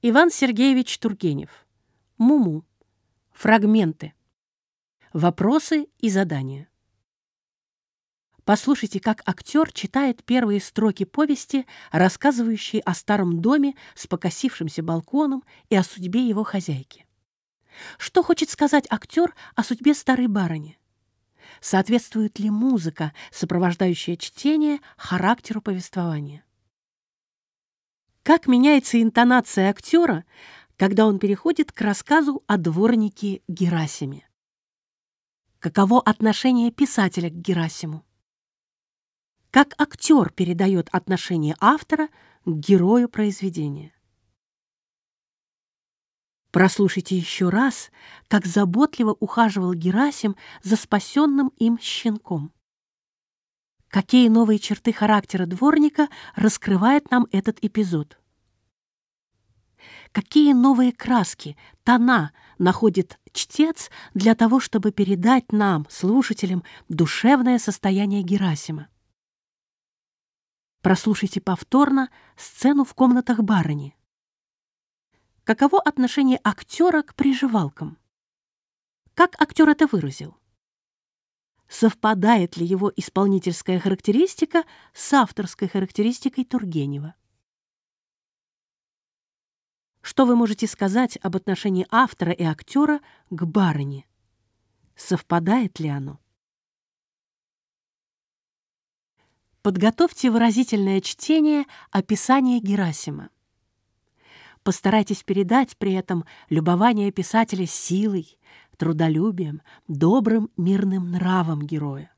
Иван Сергеевич Тургенев. Муму. Фрагменты. Вопросы и задания. Послушайте, как актер читает первые строки повести, рассказывающие о старом доме с покосившимся балконом и о судьбе его хозяйки. Что хочет сказать актер о судьбе старой барыни? Соответствует ли музыка, сопровождающая чтение, характеру повествования? Как меняется интонация актера, когда он переходит к рассказу о дворнике Герасиме? Каково отношение писателя к Герасиму? как актер передает отношение автора к герою произведения. Прослушайте еще раз, как заботливо ухаживал Герасим за спасенным им щенком. Какие новые черты характера дворника раскрывает нам этот эпизод? Какие новые краски, тона находит чтец для того, чтобы передать нам, слушателям, душевное состояние Герасима? Прослушайте повторно сцену в комнатах барыни. Каково отношение актера к приживалкам? Как актер это выразил? Совпадает ли его исполнительская характеристика с авторской характеристикой Тургенева? Что вы можете сказать об отношении автора и актера к барыне? Совпадает ли оно? Подготовьте выразительное чтение описания Герасима. Постарайтесь передать при этом любование писателя силой, трудолюбием, добрым мирным нравом героя.